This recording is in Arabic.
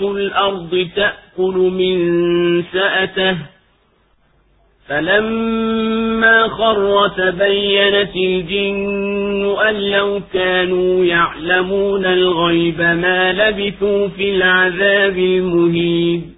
دابة الأرض تأكل من سأته. فلما خر تبينت الجن أن لو كانوا يعلمون الغيب ما لبثوا في العذاب المهين.